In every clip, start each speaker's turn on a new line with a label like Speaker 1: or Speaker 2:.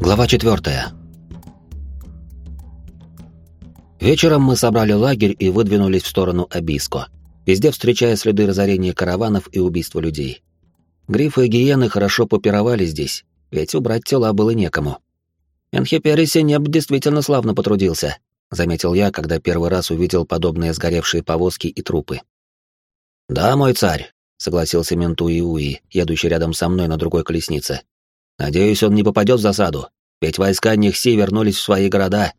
Speaker 1: Глава 4. Вечером мы собрали лагерь и выдвинулись в сторону Абиско, везде встречая следы разорения караванов и убийства людей. Грифы и гиены хорошо попировали здесь, ведь убрать тела было некому. Энхипериси неб действительно славно потрудился, заметил я, когда первый раз увидел подобные сгоревшие повозки и трупы. Да, мой царь, согласился Менту Иуи, едущий рядом со мной на другой колеснице. Надеюсь, он не попадет в засаду, ведь войска Нехси вернулись в свои города.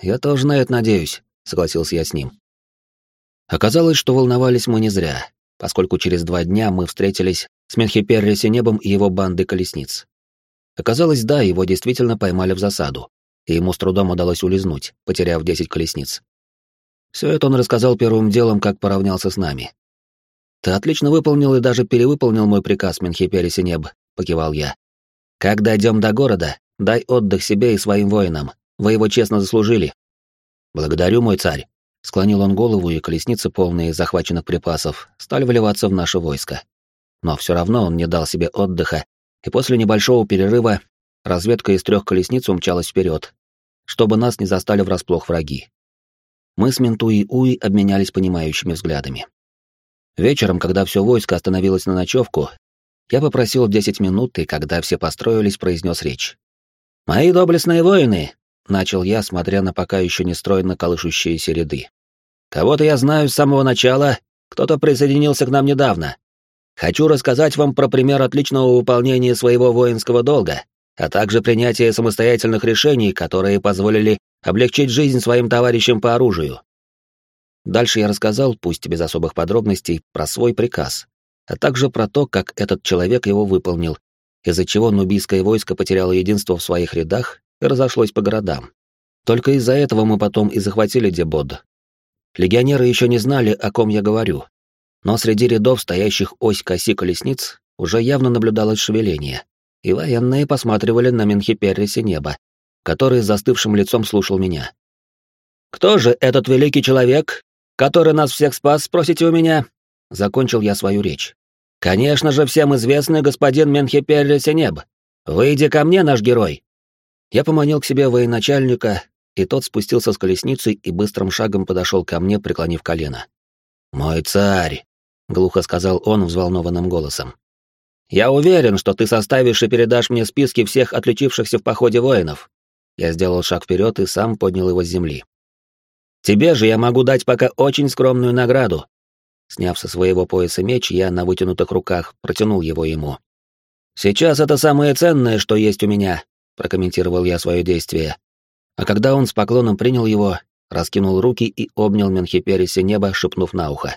Speaker 1: Я тоже на это надеюсь, согласился я с ним. Оказалось, что волновались мы не зря, поскольку через два дня мы встретились с Менхиперри Синебом и его бандой колесниц. Оказалось, да, его действительно поймали в засаду, и ему с трудом удалось улизнуть, потеряв десять колесниц. Все это он рассказал первым делом, как поравнялся с нами. «Ты отлично выполнил и даже перевыполнил мой приказ, Менхипери Синеб», — покивал я. Как дойдем до города, дай отдых себе и своим воинам. Вы его честно заслужили. Благодарю, мой царь. Склонил он голову, и колесницы, полные захваченных припасов, стали вливаться в наше войско. Но все равно он не дал себе отдыха, и после небольшого перерыва разведка из трех колесниц умчалась вперед, чтобы нас не застали врасплох враги. Мы с Менту и Уи обменялись понимающими взглядами. Вечером, когда все войско остановилось на ночевку, я попросил десять минут, и когда все построились, произнес речь. «Мои доблестные воины!» — начал я, смотря на пока еще не стройно колышущиеся ряды. «Кого-то я знаю с самого начала, кто-то присоединился к нам недавно. Хочу рассказать вам про пример отличного выполнения своего воинского долга, а также принятия самостоятельных решений, которые позволили облегчить жизнь своим товарищам по оружию. Дальше я рассказал, пусть без особых подробностей, про свой приказ, а также про то, как этот человек его выполнил, из-за чего нубийское войско потеряло единство в своих рядах и разошлось по городам. Только из-за этого мы потом и захватили Дебод. Легионеры еще не знали, о ком я говорю, но среди рядов, стоящих ось коси колесниц, уже явно наблюдалось шевеление, и военные посматривали на Менхиперрисе неба, который с застывшим лицом слушал меня. «Кто же этот великий человек, который нас всех спас, спросите у меня?» Закончил я свою речь. «Конечно же, всем известный господин Менхеперли Сенеб. Выйди ко мне, наш герой!» Я поманил к себе военачальника, и тот спустился с колесницы и быстрым шагом подошел ко мне, преклонив колено. «Мой царь!» — глухо сказал он взволнованным голосом. «Я уверен, что ты составишь и передашь мне списки всех отличившихся в походе воинов». Я сделал шаг вперед и сам поднял его с земли. «Тебе же я могу дать пока очень скромную награду, Сняв со своего пояса меч, я на вытянутых руках протянул его ему. «Сейчас это самое ценное, что есть у меня», — прокомментировал я свое действие. А когда он с поклоном принял его, раскинул руки и обнял Менхиперисе небо, шепнув на ухо.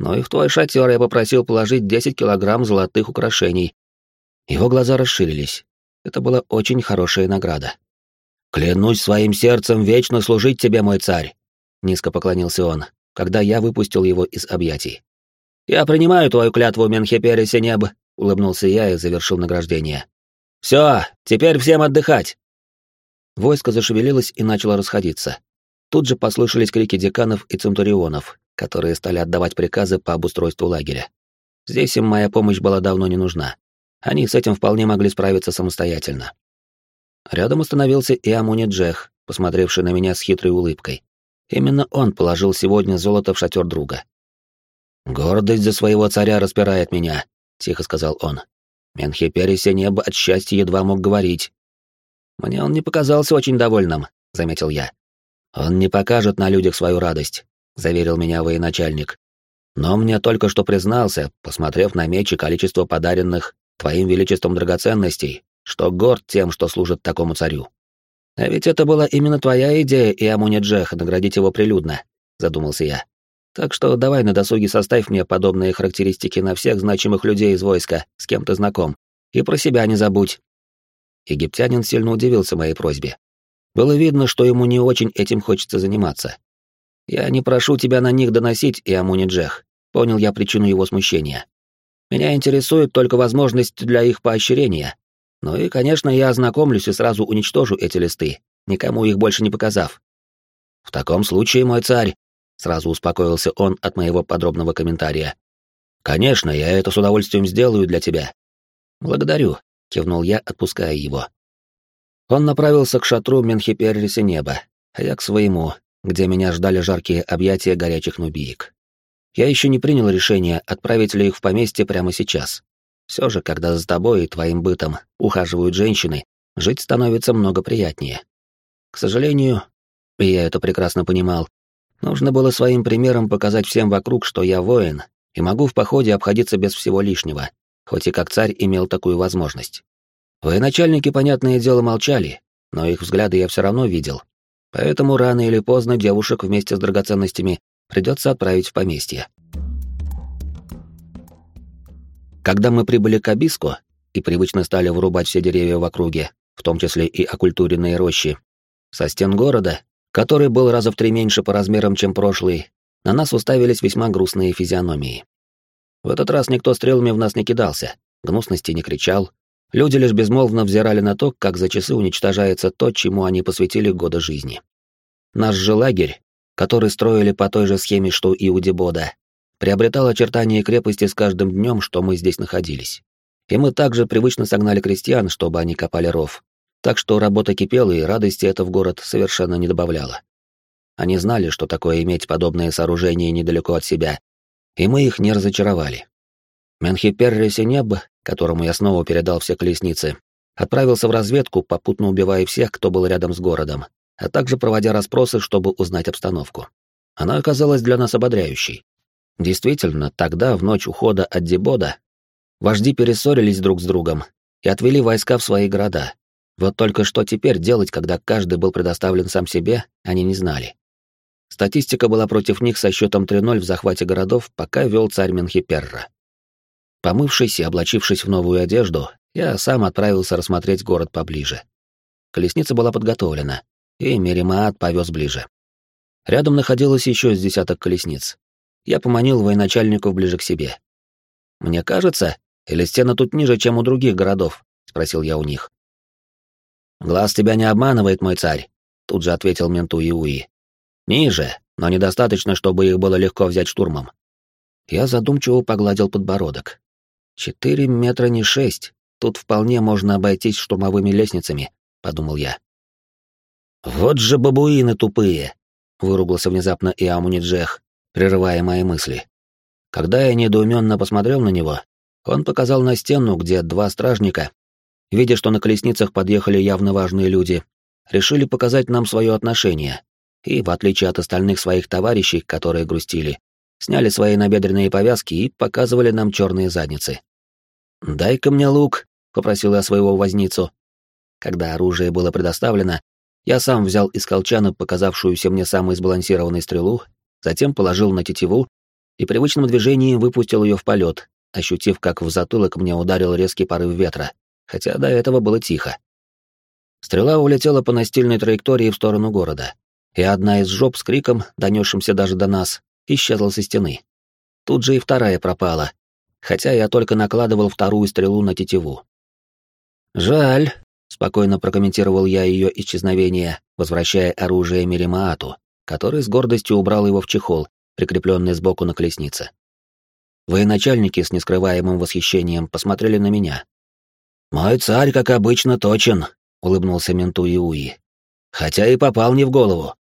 Speaker 1: «Ну и в твой шатер я попросил положить 10 килограмм золотых украшений». Его глаза расширились. Это была очень хорошая награда. «Клянусь своим сердцем вечно служить тебе, мой царь!» — низко поклонился он, когда я выпустил его из объятий. «Я принимаю твою клятву, Менхепери Синеб», — улыбнулся я и завершил награждение. «Все, теперь всем отдыхать!» Войско зашевелилось и начало расходиться. Тут же послышались крики деканов и центурионов, которые стали отдавать приказы по обустройству лагеря. Здесь им моя помощь была давно не нужна. Они с этим вполне могли справиться самостоятельно. Рядом остановился и Амуни Джех, посмотревший на меня с хитрой улыбкой. Именно он положил сегодня золото в шатер друга. «Гордость за своего царя распирает меня», — тихо сказал он. Менхеперисе небо от счастья едва мог говорить. «Мне он не показался очень довольным», — заметил я. «Он не покажет на людях свою радость», — заверил меня военачальник. «Но мне только что признался, посмотрев на меч и количество подаренных твоим величеством драгоценностей, что горд тем, что служит такому царю». А ведь это была именно твоя идея, и Амуни Джеха, наградить его прилюдно, задумался я. Так что давай на досуге составь мне подобные характеристики на всех значимых людей из войска, с кем ты знаком. И про себя не забудь. Египтянин сильно удивился моей просьбе. Было видно, что ему не очень этим хочется заниматься. Я не прошу тебя на них доносить, и Амуни Джех. Понял я причину его смущения. Меня интересует только возможность для их поощрения, ну и, конечно, я ознакомлюсь и сразу уничтожу эти листы, никому их больше не показав. В таком случае, мой царь, сразу успокоился он от моего подробного комментария. Конечно, я это с удовольствием сделаю для тебя. Благодарю, кивнул я, отпуская его. Он направился к шатру Менхиперриса неба, а я к своему, где меня ждали жаркие объятия горячих нубиек. Я еще не принял решение, отправить ли их в поместье прямо сейчас. Все же, когда за тобой и твоим бытом ухаживают женщины, жить становится много приятнее. К сожалению, я это прекрасно понимал, нужно было своим примером показать всем вокруг, что я воин и могу в походе обходиться без всего лишнего, хоть и как царь имел такую возможность. Военачальники, понятное дело, молчали, но их взгляды я все равно видел, поэтому рано или поздно девушек вместе с драгоценностями придется отправить в поместье. Когда мы прибыли к Абиску и привычно стали вырубать все деревья в округе, в том числе и окультуренные рощи, со стен города, который был раза в три меньше по размерам, чем прошлый, на нас уставились весьма грустные физиономии. В этот раз никто стрелами в нас не кидался, гнусности не кричал, люди лишь безмолвно взирали на то, как за часы уничтожается то, чему они посвятили годы жизни. Наш же лагерь, который строили по той же схеме, что и у Дебода, приобретал очертания крепости с каждым днем, что мы здесь находились. И мы также привычно согнали крестьян, чтобы они копали ров. Так что работа кипела, и радости это в город совершенно не добавляла. Они знали, что такое иметь подобное сооружение недалеко от себя, и мы их не разочаровали. Менхиперри Синеб, которому я снова передал все колесницы, отправился в разведку, попутно убивая всех, кто был рядом с городом, а также проводя расспросы, чтобы узнать обстановку. Она оказалась для нас ободряющей. Действительно, тогда, в ночь ухода от Дебода, вожди перессорились друг с другом и отвели войска в свои города. Вот только что теперь делать, когда каждый был предоставлен сам себе, они не знали. Статистика была против них со счетом 3-0 в захвате городов, пока вел царь Менхиперра. Помывшись и облачившись в новую одежду, я сам отправился рассмотреть город поближе. Колесница была подготовлена, и Меримаат повез ближе. Рядом находилось еще с десяток колесниц. Я поманил военачальников ближе к себе. «Мне кажется, или стена тут ниже, чем у других городов?» — спросил я у них. «Глаз тебя не обманывает, мой царь», — тут же ответил менту Иуи. «Ниже, но недостаточно, чтобы их было легко взять штурмом». Я задумчиво погладил подбородок. «Четыре метра не шесть. Тут вполне можно обойтись штурмовыми лестницами», — подумал я. «Вот же бабуины тупые!» — выругался внезапно и Амуниджех, прерывая мои мысли. Когда я недоуменно посмотрел на него, он показал на стену, где два стражника, видя, что на колесницах подъехали явно важные люди, решили показать нам свое отношение, и, в отличие от остальных своих товарищей, которые грустили, сняли свои набедренные повязки и показывали нам черные задницы. «Дай-ка мне лук», — попросил я своего возницу. Когда оружие было предоставлено, я сам взял из колчана показавшуюся мне самой сбалансированной стрелу, затем положил на тетиву и привычным движением выпустил ее в полет, ощутив, как в затылок мне ударил резкий порыв ветра, хотя до этого было тихо. Стрела улетела по настильной траектории в сторону города, и одна из жоп с криком, донесшимся даже до нас, исчезла со стены. Тут же и вторая пропала, хотя я только накладывал вторую стрелу на тетиву. «Жаль», Спокойно прокомментировал я ее исчезновение, возвращая оружие Миримаату, который с гордостью убрал его в чехол, прикрепленный сбоку на колеснице. Военачальники с нескрываемым восхищением посмотрели на меня. «Мой царь, как обычно, точен», — улыбнулся менту Иуи. «Хотя и попал не в голову».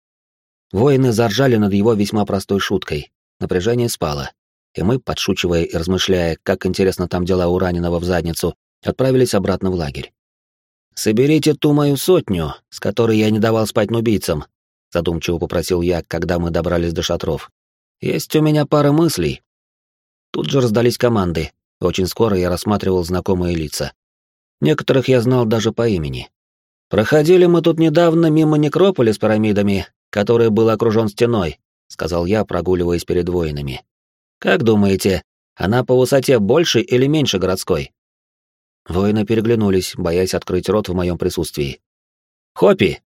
Speaker 1: Воины заржали над его весьма простой шуткой. Напряжение спало, и мы, подшучивая и размышляя, как интересно там дела у раненого в задницу, отправились обратно в лагерь. «Соберите ту мою сотню, с которой я не давал спать нубийцам», — задумчиво попросил я, когда мы добрались до шатров. «Есть у меня пара мыслей». Тут же раздались команды. Очень скоро я рассматривал знакомые лица. Некоторых я знал даже по имени. «Проходили мы тут недавно мимо некрополя с пирамидами, который был окружен стеной», — сказал я, прогуливаясь перед воинами. «Как думаете, она по высоте больше или меньше городской?» Воины переглянулись, боясь открыть рот в моем присутствии. «Хоппи!»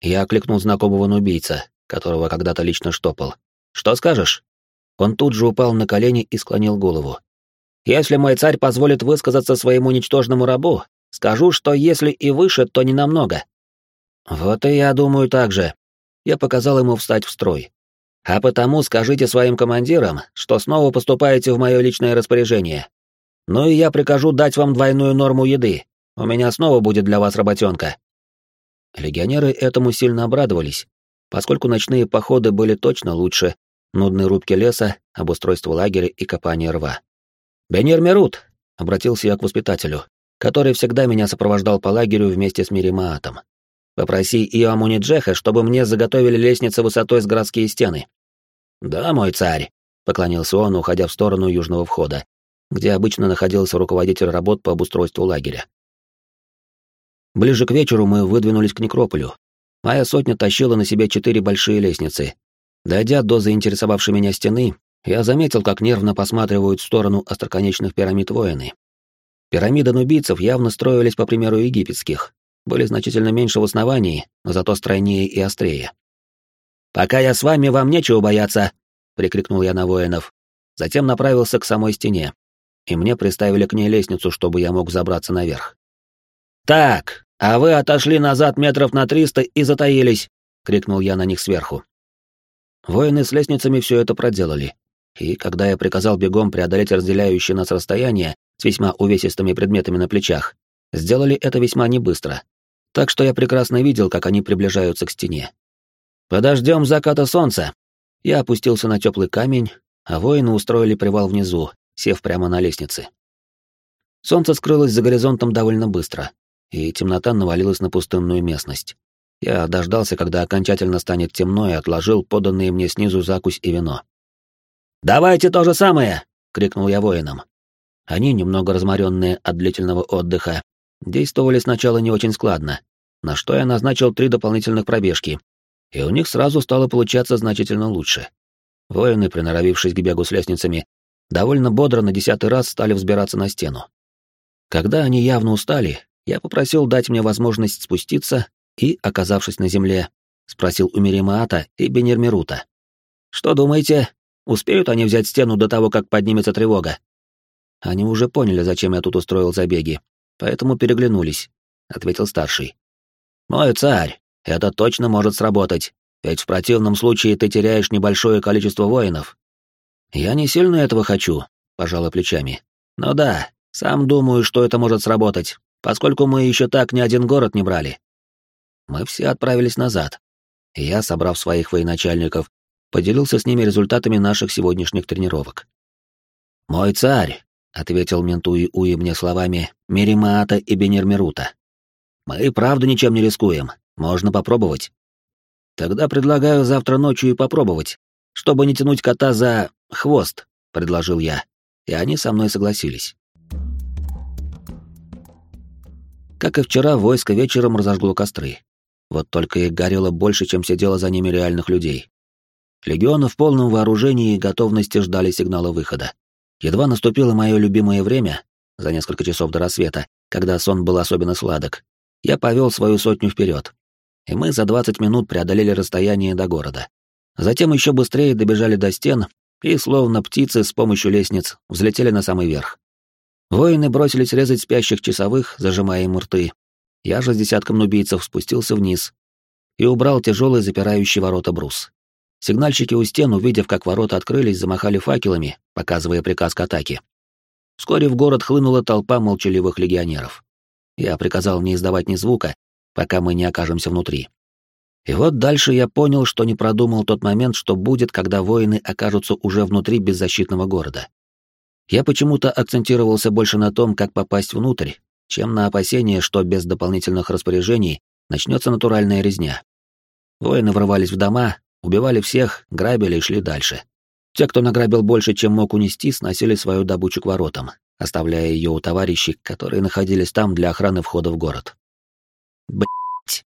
Speaker 1: Я окликнул знакомого нубийца, которого когда-то лично штопал. «Что скажешь?» Он тут же упал на колени и склонил голову. «Если мой царь позволит высказаться своему ничтожному рабу, скажу, что если и выше, то не намного». «Вот и я думаю так же». Я показал ему встать в строй. «А потому скажите своим командирам, что снова поступаете в мое личное распоряжение. Ну и я прикажу дать вам двойную норму еды. У меня снова будет для вас работенка». Легионеры этому сильно обрадовались, поскольку ночные походы были точно лучше нудной рубки леса, обустройства лагеря и копания рва. «Бенир Мерут!» — обратился я к воспитателю, который всегда меня сопровождал по лагерю вместе с Миримаатом. «Попроси Иоамуни Джеха, чтобы мне заготовили лестницы высотой с городские стены». «Да, мой царь», — поклонился он, уходя в сторону южного входа, где обычно находился руководитель работ по обустройству лагеря. Ближе к вечеру мы выдвинулись к некрополю. Моя сотня тащила на себе четыре большие лестницы. Дойдя до заинтересовавшей меня стены, я заметил, как нервно посматривают в сторону остроконечных пирамид воины. Пирамиды нубийцев явно строились по примеру египетских, были значительно меньше в основании, но зато стройнее и острее. «Пока я с вами, вам нечего бояться!» — прикрикнул я на воинов. Затем направился к самой стене, и мне приставили к ней лестницу, чтобы я мог забраться наверх. «Так, а вы отошли назад метров на триста и затаились!» — крикнул я на них сверху. Воины с лестницами все это проделали, и когда я приказал бегом преодолеть разделяющее нас расстояние с весьма увесистыми предметами на плечах, сделали это весьма небыстро. Так что я прекрасно видел, как они приближаются к стене. «Подождем заката солнца!» Я опустился на теплый камень, а воины устроили привал внизу, сев прямо на лестнице. Солнце скрылось за горизонтом довольно быстро, и темнота навалилась на пустынную местность. Я дождался, когда окончательно станет темно, и отложил поданные мне снизу закусь и вино. «Давайте то же самое!» — крикнул я воинам. Они, немного разморенные от длительного отдыха, действовали сначала не очень складно, на что я назначил три дополнительных пробежки, и у них сразу стало получаться значительно лучше. Воины, приноровившись к бегу с лестницами, довольно бодро на десятый раз стали взбираться на стену. Когда они явно устали, я попросил дать мне возможность спуститься и, оказавшись на земле, спросил у Миримаата и Бенермирута. «Что думаете, Успеют они взять стену до того, как поднимется тревога? Они уже поняли, зачем я тут устроил забеги, поэтому переглянулись, ответил старший. Мой царь, это точно может сработать, ведь в противном случае ты теряешь небольшое количество воинов. Я не сильно этого хочу, пожала плечами. Но да, сам думаю, что это может сработать, поскольку мы еще так ни один город не брали. Мы все отправились назад. Я, собрав своих военачальников, поделился с ними результатами наших сегодняшних тренировок. «Мой царь», — ответил Ментуи Уи мне словами Миримаата и Бенермирута. «Мы и правда ничем не рискуем, можно попробовать». «Тогда предлагаю завтра ночью и попробовать, чтобы не тянуть кота за хвост», — предложил я, и они со мной согласились. Как и вчера, войско вечером разожгло костры. Вот только их горело больше, чем сидело за ними реальных людей. Легионы в полном вооружении и готовности ждали сигнала выхода. Едва наступило мое любимое время, за несколько часов до рассвета, когда сон был особенно сладок, я повел свою сотню вперед, и мы за 20 минут преодолели расстояние до города. Затем еще быстрее добежали до стен и, словно птицы с помощью лестниц, взлетели на самый верх. Воины бросились резать спящих часовых, зажимая им рты. Я же с десятком нубийцев спустился вниз и убрал тяжелый запирающий ворота брус. Сигнальщики у стен, увидев, как ворота открылись, замахали факелами, показывая приказ к атаке. Вскоре в город хлынула толпа молчаливых легионеров. Я приказал не издавать ни звука, пока мы не окажемся внутри. И вот дальше я понял, что не продумал тот момент, что будет, когда воины окажутся уже внутри беззащитного города. Я почему-то акцентировался больше на том, как попасть внутрь, чем на опасение, что без дополнительных распоряжений начнется натуральная резня. Воины ворвались в дома, Убивали всех, грабили и шли дальше. Те, кто награбил больше, чем мог унести, сносили свою добычу к воротам, оставляя ее у товарищей, которые находились там для охраны входа в город. Блять!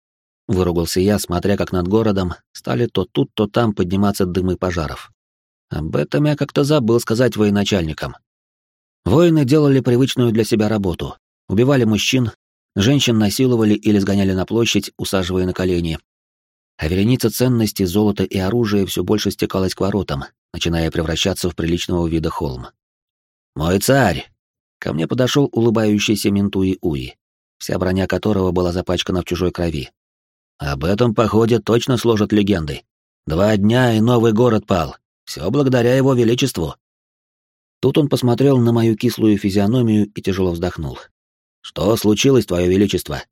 Speaker 1: выругался я, смотря как над городом стали то тут, то там подниматься дымы пожаров. Об этом я как-то забыл сказать военачальникам. Воины делали привычную для себя работу. Убивали мужчин, женщин насиловали или сгоняли на площадь, усаживая на колени, а вереница ценностей, золота и оружия все больше стекалась к воротам, начиная превращаться в приличного вида холм. «Мой царь!» Ко мне подошел улыбающийся Ментуи Уи, вся броня которого была запачкана в чужой крови. Об этом походе точно сложат легенды. Два дня и новый город пал. Все благодаря его величеству. Тут он посмотрел на мою кислую физиономию и тяжело вздохнул. «Что случилось, твое величество?»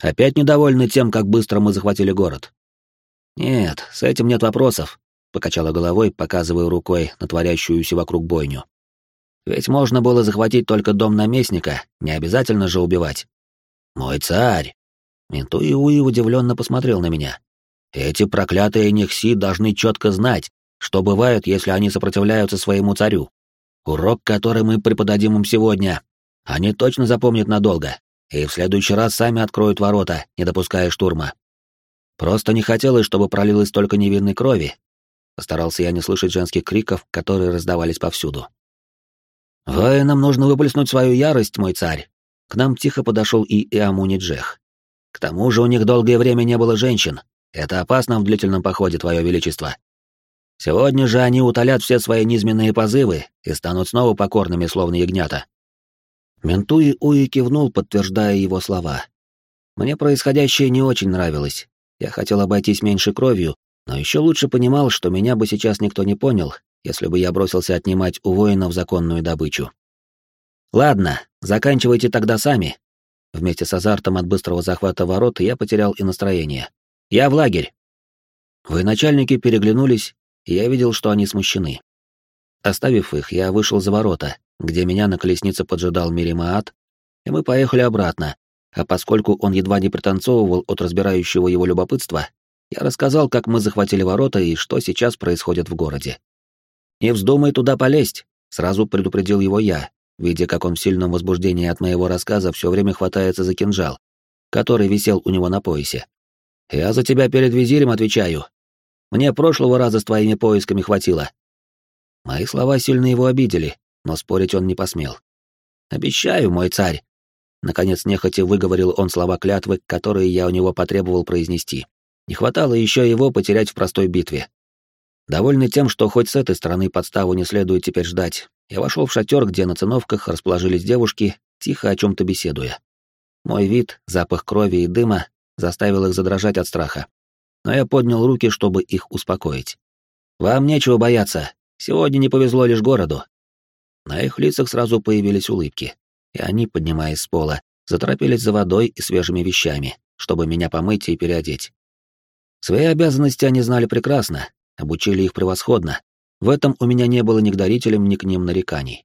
Speaker 1: Опять недовольны тем, как быстро мы захватили город?» «Нет, с этим нет вопросов», — покачала головой, показывая рукой на творящуюся вокруг бойню. «Ведь можно было захватить только дом наместника, не обязательно же убивать». «Мой царь!» Ментуиуи удивленно посмотрел на меня. «Эти проклятые нехси должны четко знать, что бывает, если они сопротивляются своему царю. Урок, который мы преподадим им сегодня, они точно запомнят надолго, и в следующий раз сами откроют ворота, не допуская штурма. Просто не хотелось, чтобы пролилось столько невинной крови. Постарался я не слышать женских криков, которые раздавались повсюду. «Воинам нужно выплеснуть свою ярость, мой царь!» К нам тихо подошел и Иамуни Джех. «К тому же у них долгое время не было женщин. Это опасно в длительном походе, твое величество. Сегодня же они утолят все свои низменные позывы и станут снова покорными, словно ягнята». Ментуи Уи кивнул, подтверждая его слова. Мне происходящее не очень нравилось, я хотел обойтись меньше кровью, но еще лучше понимал, что меня бы сейчас никто не понял, если бы я бросился отнимать у воинов законную добычу. Ладно, заканчивайте тогда сами. Вместе с азартом от быстрого захвата ворот я потерял и настроение. Я в лагерь. начальники переглянулись, я видел, что они смущены. Оставив их, я вышел за ворота, где меня на колеснице поджидал Миримаат, и мы поехали обратно, а поскольку он едва не пританцовывал от разбирающего его любопытства, я рассказал, как мы захватили ворота и что сейчас происходит в городе. «Не вздумай туда полезть», — сразу предупредил его я, видя, как он в сильном возбуждении от моего рассказа все время хватается за кинжал, который висел у него на поясе. «Я за тебя перед визирем отвечаю. Мне прошлого раза с твоими поисками хватило». Мои слова сильно его обидели, но спорить он не посмел. «Обещаю, мой царь, Наконец, нехотя выговорил он слова клятвы, которые я у него потребовал произнести. Не хватало еще его потерять в простой битве. Довольный тем, что хоть с этой стороны подставу не следует теперь ждать, я вошел в шатер, где на циновках расположились девушки, тихо о чем-то беседуя. Мой вид, запах крови и дыма заставил их задрожать от страха. Но я поднял руки, чтобы их успокоить. «Вам нечего бояться. Сегодня не повезло лишь городу». На их лицах сразу появились улыбки и они, поднимаясь с пола, заторопились за водой и свежими вещами, чтобы меня помыть и переодеть. Свои обязанности они знали прекрасно, обучили их превосходно. В этом у меня не было ни к дарителям, ни к ним нареканий.